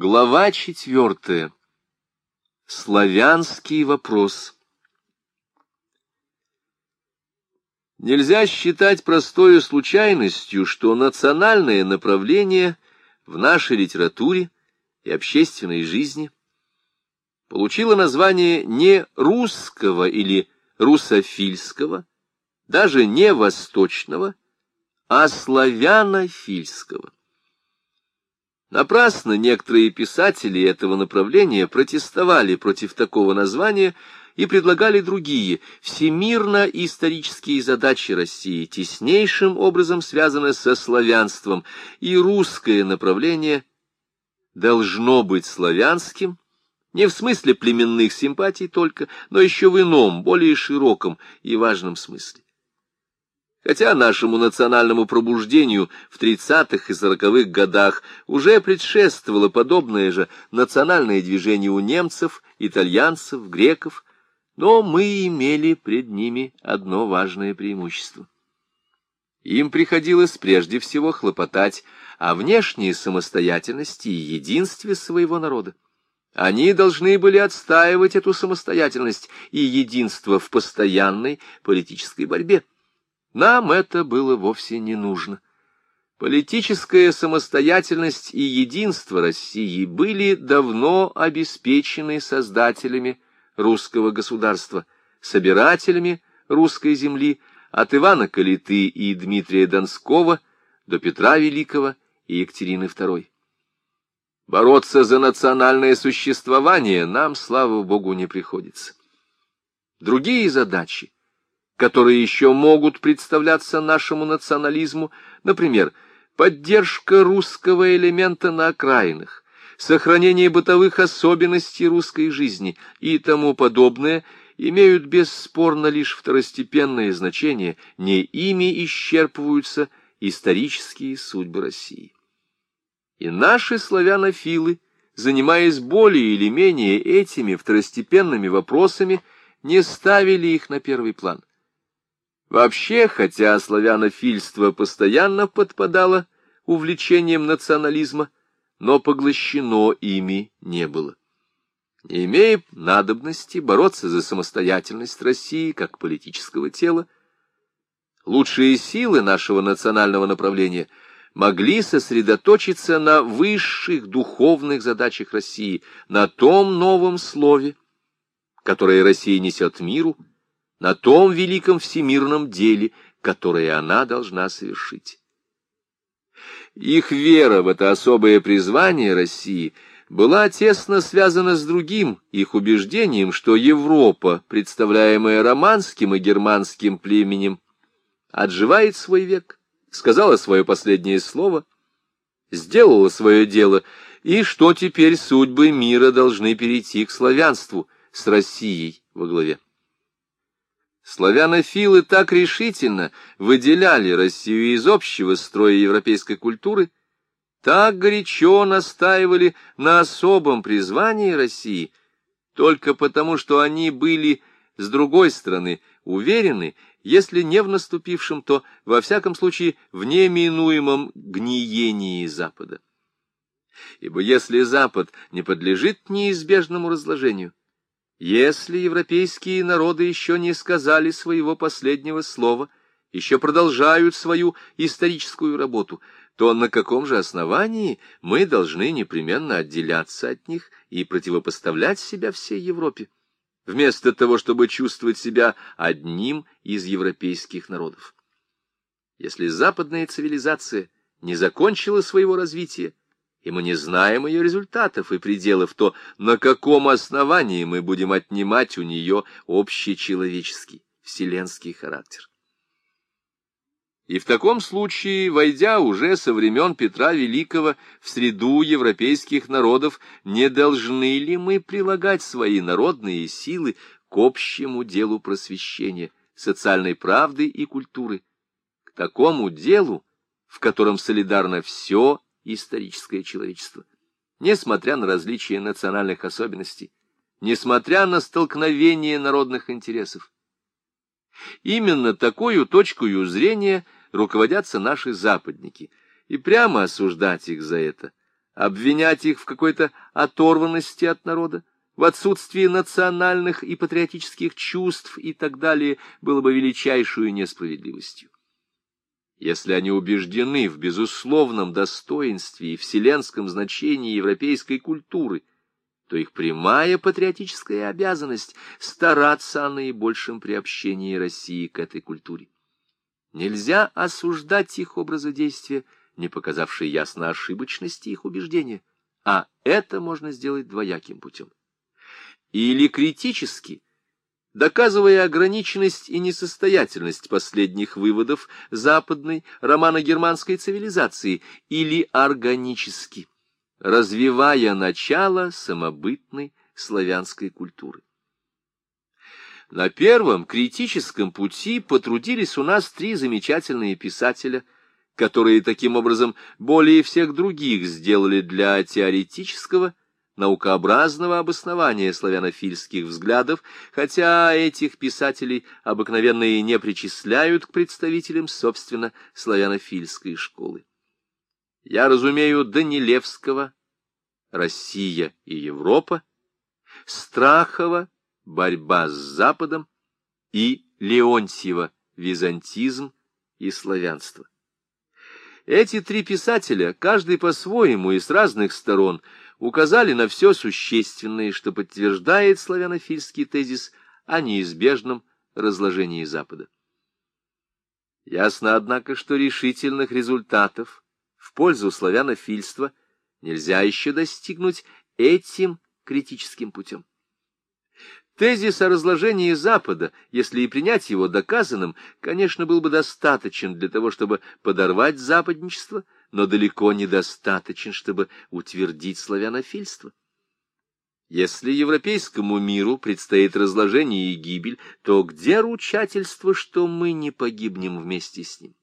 Глава четвертая. Славянский вопрос. Нельзя считать простою случайностью, что национальное направление в нашей литературе и общественной жизни получило название не русского или русофильского, даже не восточного, а славянофильского. Напрасно некоторые писатели этого направления протестовали против такого названия и предлагали другие. Всемирно-исторические задачи России теснейшим образом связаны со славянством, и русское направление должно быть славянским, не в смысле племенных симпатий только, но еще в ином, более широком и важном смысле. Хотя нашему национальному пробуждению в 30-х и 40-х годах уже предшествовало подобное же национальное движение у немцев, итальянцев, греков, но мы имели пред ними одно важное преимущество. Им приходилось прежде всего хлопотать о внешней самостоятельности и единстве своего народа. Они должны были отстаивать эту самостоятельность и единство в постоянной политической борьбе. Нам это было вовсе не нужно. Политическая самостоятельность и единство России были давно обеспечены создателями русского государства, собирателями русской земли от Ивана Калиты и Дмитрия Донского до Петра Великого и Екатерины II. Бороться за национальное существование нам, слава Богу, не приходится. Другие задачи — которые еще могут представляться нашему национализму, например, поддержка русского элемента на окраинах, сохранение бытовых особенностей русской жизни и тому подобное, имеют бесспорно лишь второстепенное значение, не ими исчерпываются исторические судьбы России. И наши славянофилы, занимаясь более или менее этими второстепенными вопросами, не ставили их на первый план. Вообще, хотя славянофильство постоянно подпадало увлечением национализма, но поглощено ими не было. Не имея надобности бороться за самостоятельность России как политического тела, лучшие силы нашего национального направления могли сосредоточиться на высших духовных задачах России, на том новом слове, которое Россия несет миру, на том великом всемирном деле, которое она должна совершить. Их вера в это особое призвание России была тесно связана с другим их убеждением, что Европа, представляемая романским и германским племенем, отживает свой век, сказала свое последнее слово, сделала свое дело, и что теперь судьбы мира должны перейти к славянству с Россией во главе. Славянофилы так решительно выделяли Россию из общего строя европейской культуры, так горячо настаивали на особом призвании России, только потому, что они были, с другой стороны, уверены, если не в наступившем, то, во всяком случае, в неминуемом гниении Запада. Ибо если Запад не подлежит неизбежному разложению, если европейские народы еще не сказали своего последнего слова, еще продолжают свою историческую работу, то на каком же основании мы должны непременно отделяться от них и противопоставлять себя всей Европе, вместо того, чтобы чувствовать себя одним из европейских народов? Если западная цивилизация не закончила своего развития, и мы не знаем ее результатов и пределов, то на каком основании мы будем отнимать у нее общечеловеческий, вселенский характер? И в таком случае, войдя уже со времен Петра Великого в среду европейских народов, не должны ли мы прилагать свои народные силы к общему делу просвещения, социальной правды и культуры, к такому делу, в котором солидарно все историческое человечество. Несмотря на различия национальных особенностей, несмотря на столкновение народных интересов. Именно такую точку зрения руководятся наши западники, и прямо осуждать их за это обвинять их в какой-то оторванности от народа, в отсутствии национальных и патриотических чувств и так далее, было бы величайшую несправедливостью. Если они убеждены в безусловном достоинстве и вселенском значении европейской культуры, то их прямая патриотическая обязанность стараться о наибольшем приобщении России к этой культуре. Нельзя осуждать их образы действия, не показавшие ясно ошибочности их убеждения, а это можно сделать двояким путем или критически, доказывая ограниченность и несостоятельность последних выводов западной романо-германской цивилизации, или органически, развивая начало самобытной славянской культуры. На первом критическом пути потрудились у нас три замечательные писателя, которые таким образом более всех других сделали для теоретического наукообразного обоснования славянофильских взглядов, хотя этих писателей обыкновенно и не причисляют к представителям, собственно, славянофильской школы. Я разумею Данилевского «Россия и Европа», Страхова «Борьба с Западом» и Леонтьева «Византизм и славянство». Эти три писателя, каждый по-своему и с разных сторон, указали на все существенное, что подтверждает славянофильский тезис о неизбежном разложении Запада. Ясно, однако, что решительных результатов в пользу славянофильства нельзя еще достигнуть этим критическим путем. Тезис о разложении Запада, если и принять его доказанным, конечно, был бы достаточен для того, чтобы подорвать западничество, но далеко недостаточен, чтобы утвердить славянофильство. Если европейскому миру предстоит разложение и гибель, то где ручательство, что мы не погибнем вместе с ним?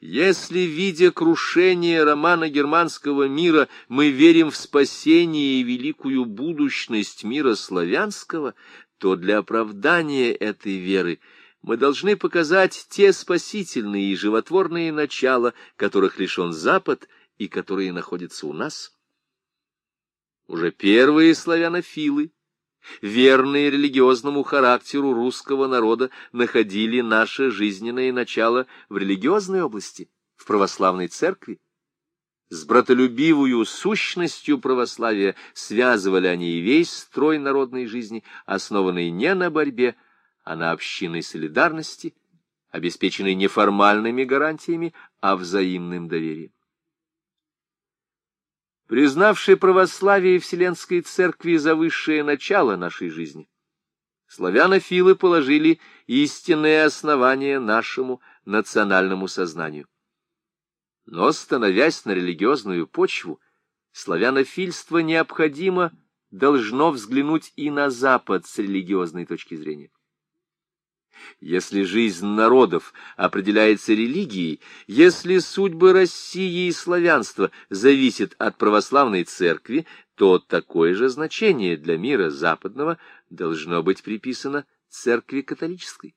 Если, видя крушение романа германского мира, мы верим в спасение и великую будущность мира славянского, то для оправдания этой веры мы должны показать те спасительные и животворные начала, которых лишен Запад и которые находятся у нас. Уже первые славянофилы верные религиозному характеру русского народа, находили наше жизненное начало в религиозной области, в православной церкви. С братолюбивую сущностью православия связывали они и весь строй народной жизни, основанный не на борьбе, а на общинной солидарности, обеспеченной не формальными гарантиями, а взаимным доверием признавший православие Вселенской Церкви за высшее начало нашей жизни. Славянофилы положили истинное основание нашему национальному сознанию. Но, становясь на религиозную почву, славянофильство необходимо должно взглянуть и на Запад с религиозной точки зрения. Если жизнь народов определяется религией, если судьбы России и славянства зависят от православной церкви, то такое же значение для мира западного должно быть приписано церкви католической.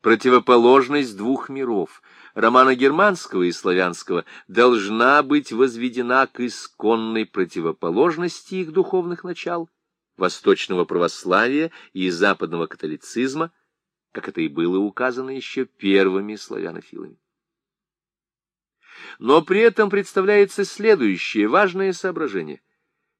Противоположность двух миров, романа германского и славянского, должна быть возведена к исконной противоположности их духовных начал, восточного православия и западного католицизма, как это и было указано еще первыми славянофилами. Но при этом представляется следующее важное соображение.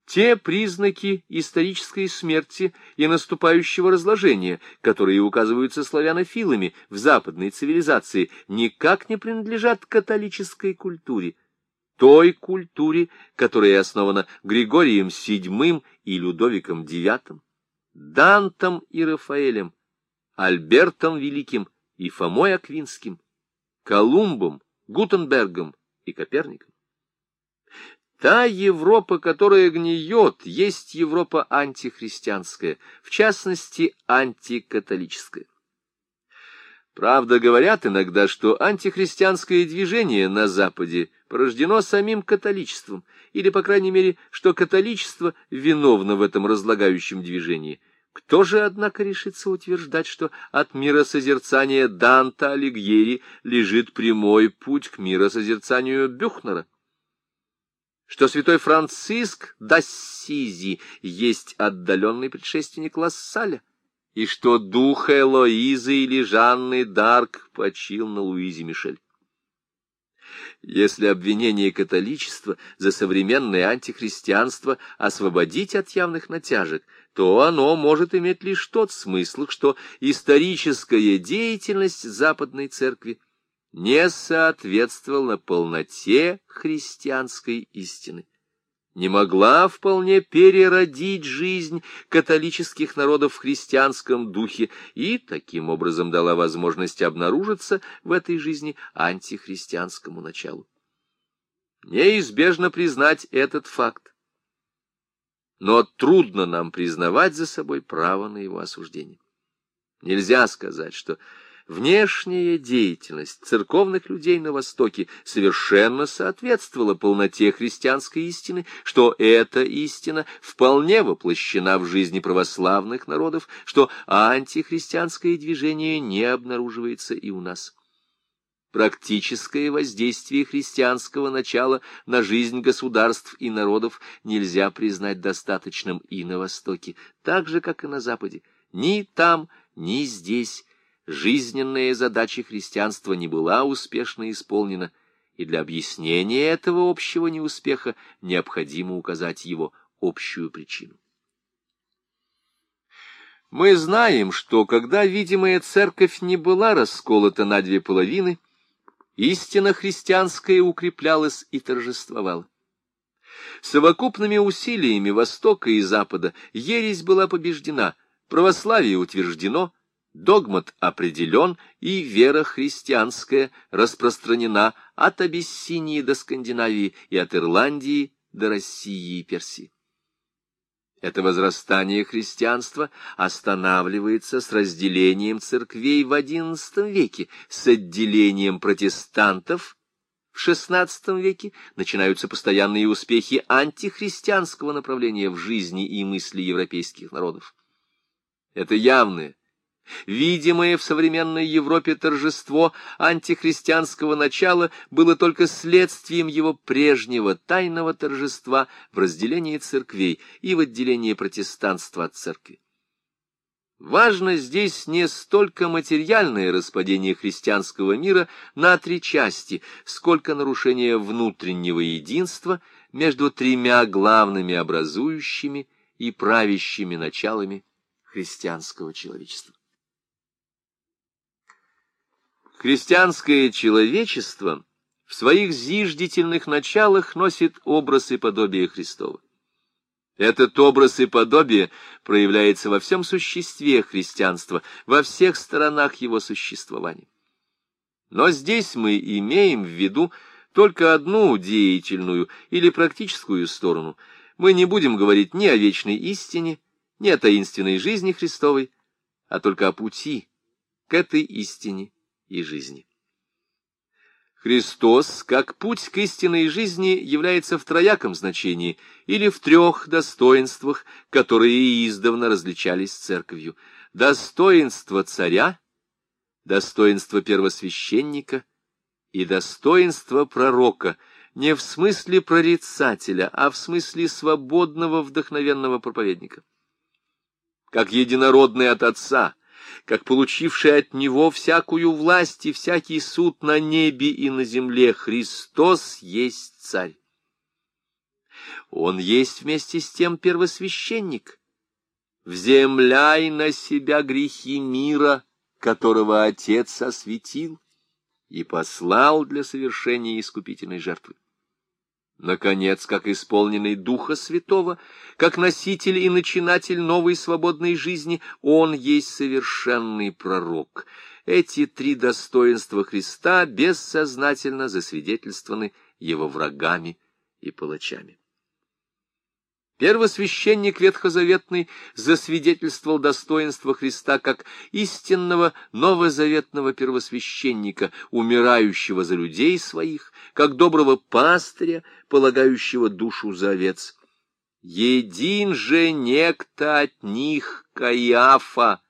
Те признаки исторической смерти и наступающего разложения, которые указываются славянофилами в западной цивилизации, никак не принадлежат католической культуре, той культуре, которая основана Григорием VII и Людовиком IX, Дантом и Рафаэлем, Альбертом Великим и Фомой Аквинским, Колумбом, Гутенбергом и Коперником. Та Европа, которая гниет, есть Европа антихристианская, в частности, антикатолическая. Правда, говорят иногда, что антихристианское движение на Западе порождено самим католичеством, или, по крайней мере, что католичество виновно в этом разлагающем движении – кто же, однако, решится утверждать, что от миросозерцания Данта Алигьери лежит прямой путь к миросозерцанию Бюхнера? что святой Франциск d'Ассизи есть отдаленный предшественник Лассаля, и что дух Элоизы или Жанны Дарк почил на Луизе Мишель. Если обвинение католичества за современное антихристианство освободить от явных натяжек, то оно может иметь лишь тот смысл, что историческая деятельность Западной Церкви не соответствовала полноте христианской истины не могла вполне переродить жизнь католических народов в христианском духе и таким образом дала возможность обнаружиться в этой жизни антихристианскому началу. Неизбежно признать этот факт, но трудно нам признавать за собой право на его осуждение. Нельзя сказать, что Внешняя деятельность церковных людей на Востоке совершенно соответствовала полноте христианской истины, что эта истина вполне воплощена в жизни православных народов, что антихристианское движение не обнаруживается и у нас. Практическое воздействие христианского начала на жизнь государств и народов нельзя признать достаточным и на Востоке, так же, как и на Западе. Ни там, ни здесь жизненная задача христианства не была успешно исполнена, и для объяснения этого общего неуспеха необходимо указать его общую причину. Мы знаем, что когда видимая церковь не была расколота на две половины, истина христианская укреплялась и торжествовала. Совокупными усилиями Востока и Запада ересь была побеждена, православие утверждено, Догмат определен, и вера христианская распространена от Абиссинии до Скандинавии и от Ирландии до России и Персии. Это возрастание христианства останавливается с разделением церквей в XI веке, с отделением протестантов в XVI веке, начинаются постоянные успехи антихристианского направления в жизни и мысли европейских народов. Это явное, Видимое в современной Европе торжество антихристианского начала было только следствием его прежнего тайного торжества в разделении церквей и в отделении протестанства от церкви. Важно здесь не столько материальное распадение христианского мира на три части, сколько нарушение внутреннего единства между тремя главными образующими и правящими началами христианского человечества. Христианское человечество в своих зиждительных началах носит образ и подобие Христова. Этот образ и подобие проявляется во всем существе христианства, во всех сторонах его существования. Но здесь мы имеем в виду только одну деятельную или практическую сторону. Мы не будем говорить ни о вечной истине, ни о таинственной жизни Христовой, а только о пути к этой истине и жизни. Христос, как путь к истинной жизни, является в трояком значении или в трех достоинствах, которые издавна различались церковью. Достоинство царя, достоинство первосвященника и достоинство пророка, не в смысле прорицателя, а в смысле свободного вдохновенного проповедника. Как единородный от Отца, как получивший от него всякую власть и всякий суд на небе и на земле, Христос есть царь. Он есть вместе с тем первосвященник. Вземляй на себя грехи мира, которого Отец осветил и послал для совершения искупительной жертвы. Наконец, как исполненный Духа Святого, как носитель и начинатель новой свободной жизни, он есть совершенный пророк. Эти три достоинства Христа бессознательно засвидетельствованы его врагами и палачами. Первосвященник ветхозаветный засвидетельствовал достоинство Христа как истинного новозаветного первосвященника, умирающего за людей своих, как доброго пастыря, полагающего душу за овец. Един же некто от них Каиафа,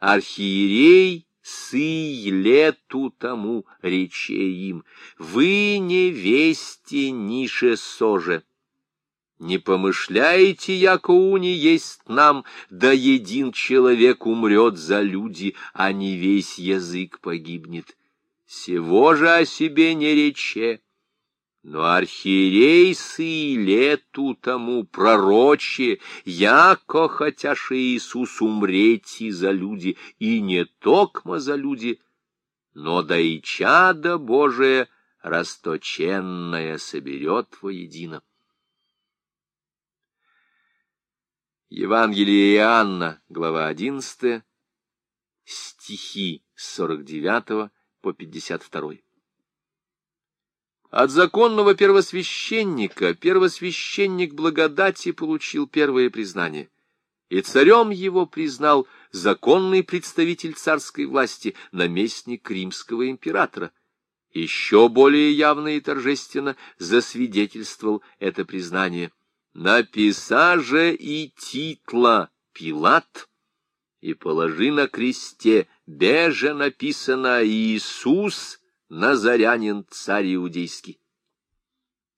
архиерей, сый лету тому рече им, вы не вести нише соже Не помышляете, яко уни есть нам, да един человек умрет за люди, а не весь язык погибнет. Сего же о себе не рече. Но архиерей сы лету тому пророче, яко хотяше Иисус умреть и за люди, и не токмо за люди, но да и чадо Божие расточенное соберет воедино. Евангелие Иоанна, глава 11, стихи с 49 по 52. От законного первосвященника первосвященник благодати получил первое признание, и царем его признал законный представитель царской власти, наместник римского императора. Еще более явно и торжественно засвидетельствовал это признание – Написа же и титла Пилат, и положи на кресте, беже написано Иисус, Назарянин, царь иудейский.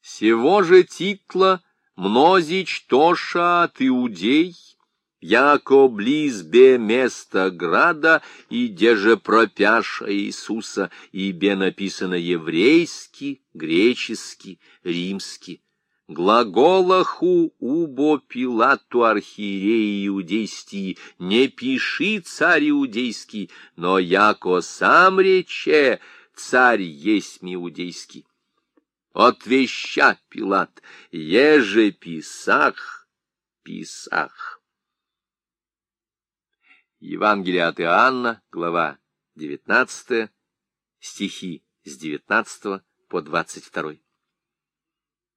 Сего же титла мнозич тоша от иудей, яко близ бе града, и где же пропяша Иисуса, и бе написано еврейский, греческий, римский глаголаху убо Пилату архиереи иудейский, не пиши царь иудейский, но яко сам рече царь есть иудейский. Отвеща Пилат, еже писах, писах. Евангелие от Иоанна, глава 19, стихи с 19 по 22.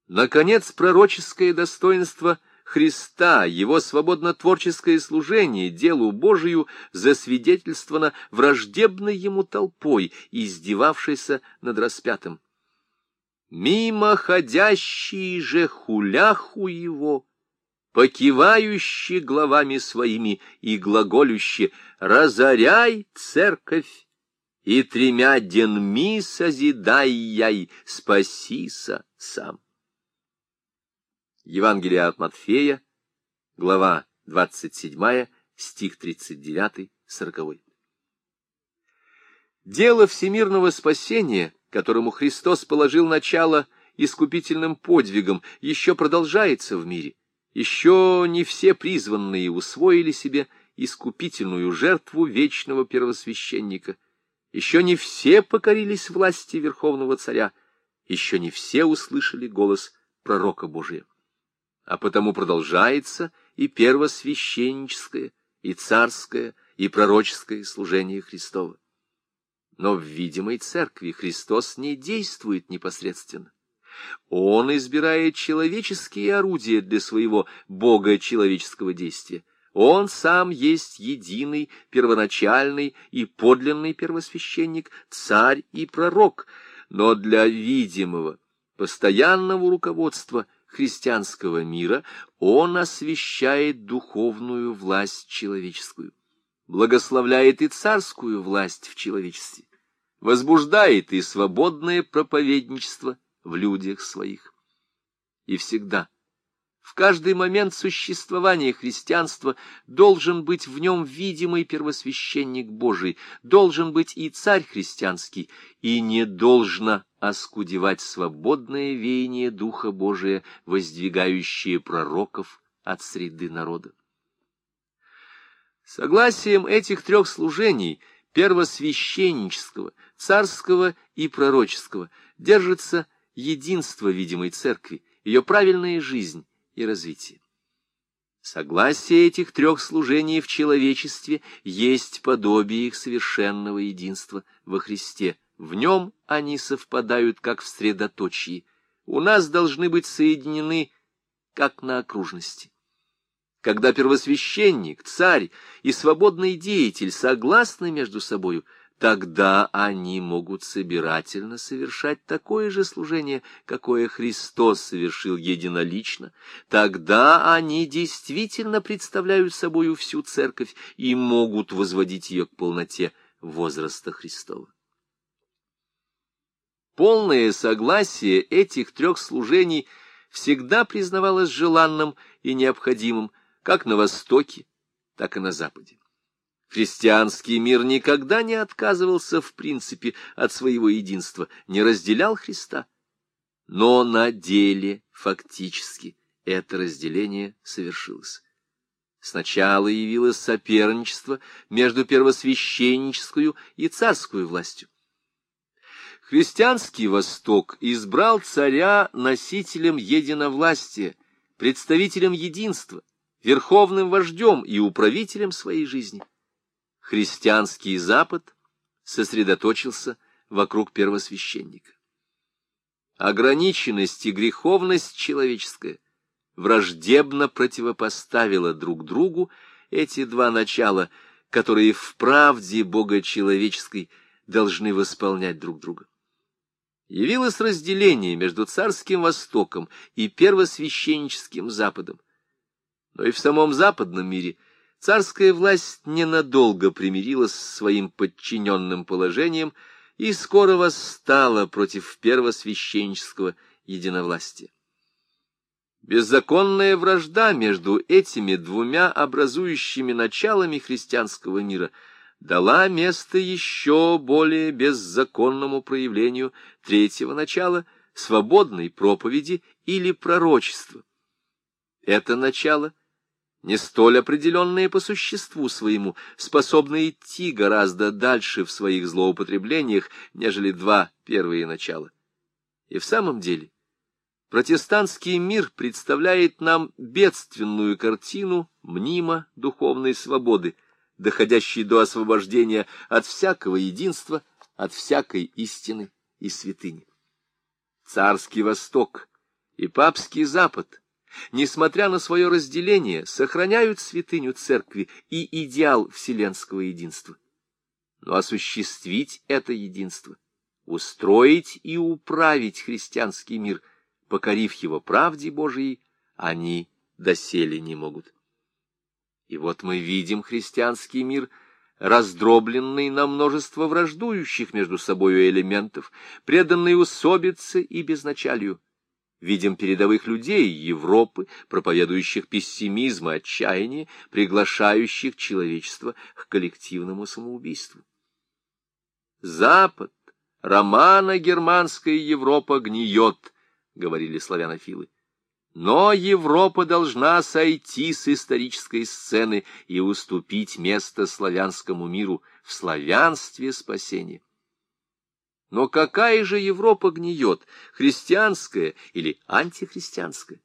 Наконец, пророческое достоинство Христа, его свободно-творческое служение делу Божию засвидетельствовано враждебной ему толпой, издевавшейся над распятым. Мимо ходящие же хуляху его, покивающие главами своими и глаголющие «Разоряй, церковь, и тремя денми созидай яй, спасися сам». Евангелие от Матфея, глава 27, стих 39-40. Дело всемирного спасения, которому Христос положил начало искупительным подвигом, еще продолжается в мире. Еще не все призванные усвоили себе искупительную жертву вечного первосвященника. Еще не все покорились власти Верховного Царя. Еще не все услышали голос пророка Божия а потому продолжается и первосвященническое, и царское, и пророческое служение Христова. Но в видимой церкви Христос не действует непосредственно. Он избирает человеческие орудия для своего бога-человеческого действия. Он сам есть единый, первоначальный и подлинный первосвященник, царь и пророк, но для видимого, постоянного руководства – христианского мира, он освящает духовную власть человеческую, благословляет и царскую власть в человечестве, возбуждает и свободное проповедничество в людях своих. И всегда – в каждый момент существования христианства должен быть в нем видимый первосвященник Божий, должен быть и царь христианский, и не должно оскудевать свободное веяние Духа Божия, воздвигающее пророков от среды народа. Согласием этих трех служений, первосвященнического, царского и пророческого, держится единство видимой церкви, ее правильная жизнь, и развития. Согласие этих трех служений в человечестве есть подобие их совершенного единства во Христе. В нем они совпадают, как в средоточии. У нас должны быть соединены, как на окружности. Когда первосвященник, царь и свободный деятель согласны между собою – тогда они могут собирательно совершать такое же служение, какое Христос совершил единолично, тогда они действительно представляют собою всю церковь и могут возводить ее к полноте возраста Христова. Полное согласие этих трех служений всегда признавалось желанным и необходимым как на Востоке, так и на Западе. Христианский мир никогда не отказывался в принципе от своего единства, не разделял Христа. Но на деле фактически это разделение совершилось. Сначала явилось соперничество между первосвященническую и царскую властью. Христианский Восток избрал царя носителем единовластия, представителем единства, верховным вождем и управителем своей жизни. Христианский Запад сосредоточился вокруг первосвященника. Ограниченность и греховность человеческая враждебно противопоставила друг другу эти два начала, которые в правде Бога человеческой должны восполнять друг друга явилось разделение между царским Востоком и первосвященническим Западом. Но и в самом западном мире царская власть ненадолго примирилась с своим подчиненным положением и скоро восстала против первосвященнического единовластия. Беззаконная вражда между этими двумя образующими началами христианского мира – дала место еще более беззаконному проявлению третьего начала свободной проповеди или пророчества. Это начало, не столь определенное по существу своему, способно идти гораздо дальше в своих злоупотреблениях, нежели два первые начала. И в самом деле, протестантский мир представляет нам бедственную картину мнимо духовной свободы — доходящий до освобождения от всякого единства, от всякой истины и святыни. Царский Восток и папский Запад, несмотря на свое разделение, сохраняют святыню церкви и идеал вселенского единства. Но осуществить это единство, устроить и управить христианский мир, покорив его правде Божией, они доселе не могут. И вот мы видим христианский мир, раздробленный на множество враждующих между собою элементов, преданный усобице и безначалию. Видим передовых людей Европы, проповедующих пессимизм и отчаяние, приглашающих человечество к коллективному самоубийству. Запад, романо-германская Европа гниет, говорили славянофилы. Но Европа должна сойти с исторической сцены и уступить место славянскому миру в славянстве спасения. Но какая же Европа гниет, христианская или антихристианская?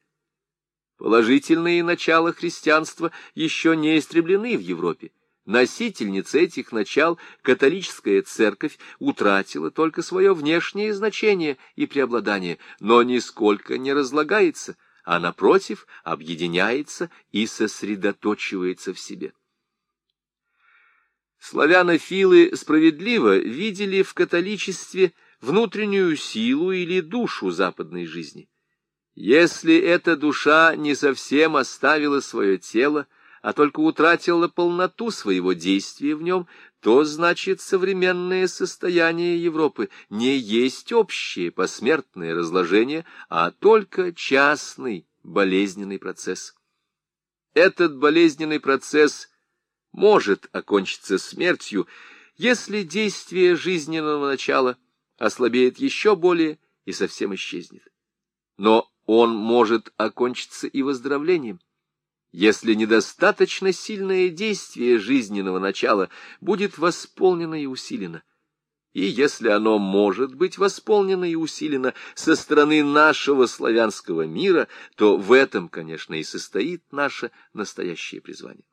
Положительные начала христианства еще не истреблены в Европе. Носительница этих начал, католическая церковь, утратила только свое внешнее значение и преобладание, но нисколько не разлагается – а, напротив, объединяется и сосредоточивается в себе. Славянофилы справедливо видели в католичестве внутреннюю силу или душу западной жизни. Если эта душа не совсем оставила свое тело, а только утратила полноту своего действия в нем, то значит современное состояние Европы не есть общее посмертное разложение, а только частный болезненный процесс. Этот болезненный процесс может окончиться смертью, если действие жизненного начала ослабеет еще более и совсем исчезнет. Но он может окончиться и выздоровлением если недостаточно сильное действие жизненного начала будет восполнено и усилено. И если оно может быть восполнено и усилено со стороны нашего славянского мира, то в этом, конечно, и состоит наше настоящее призвание.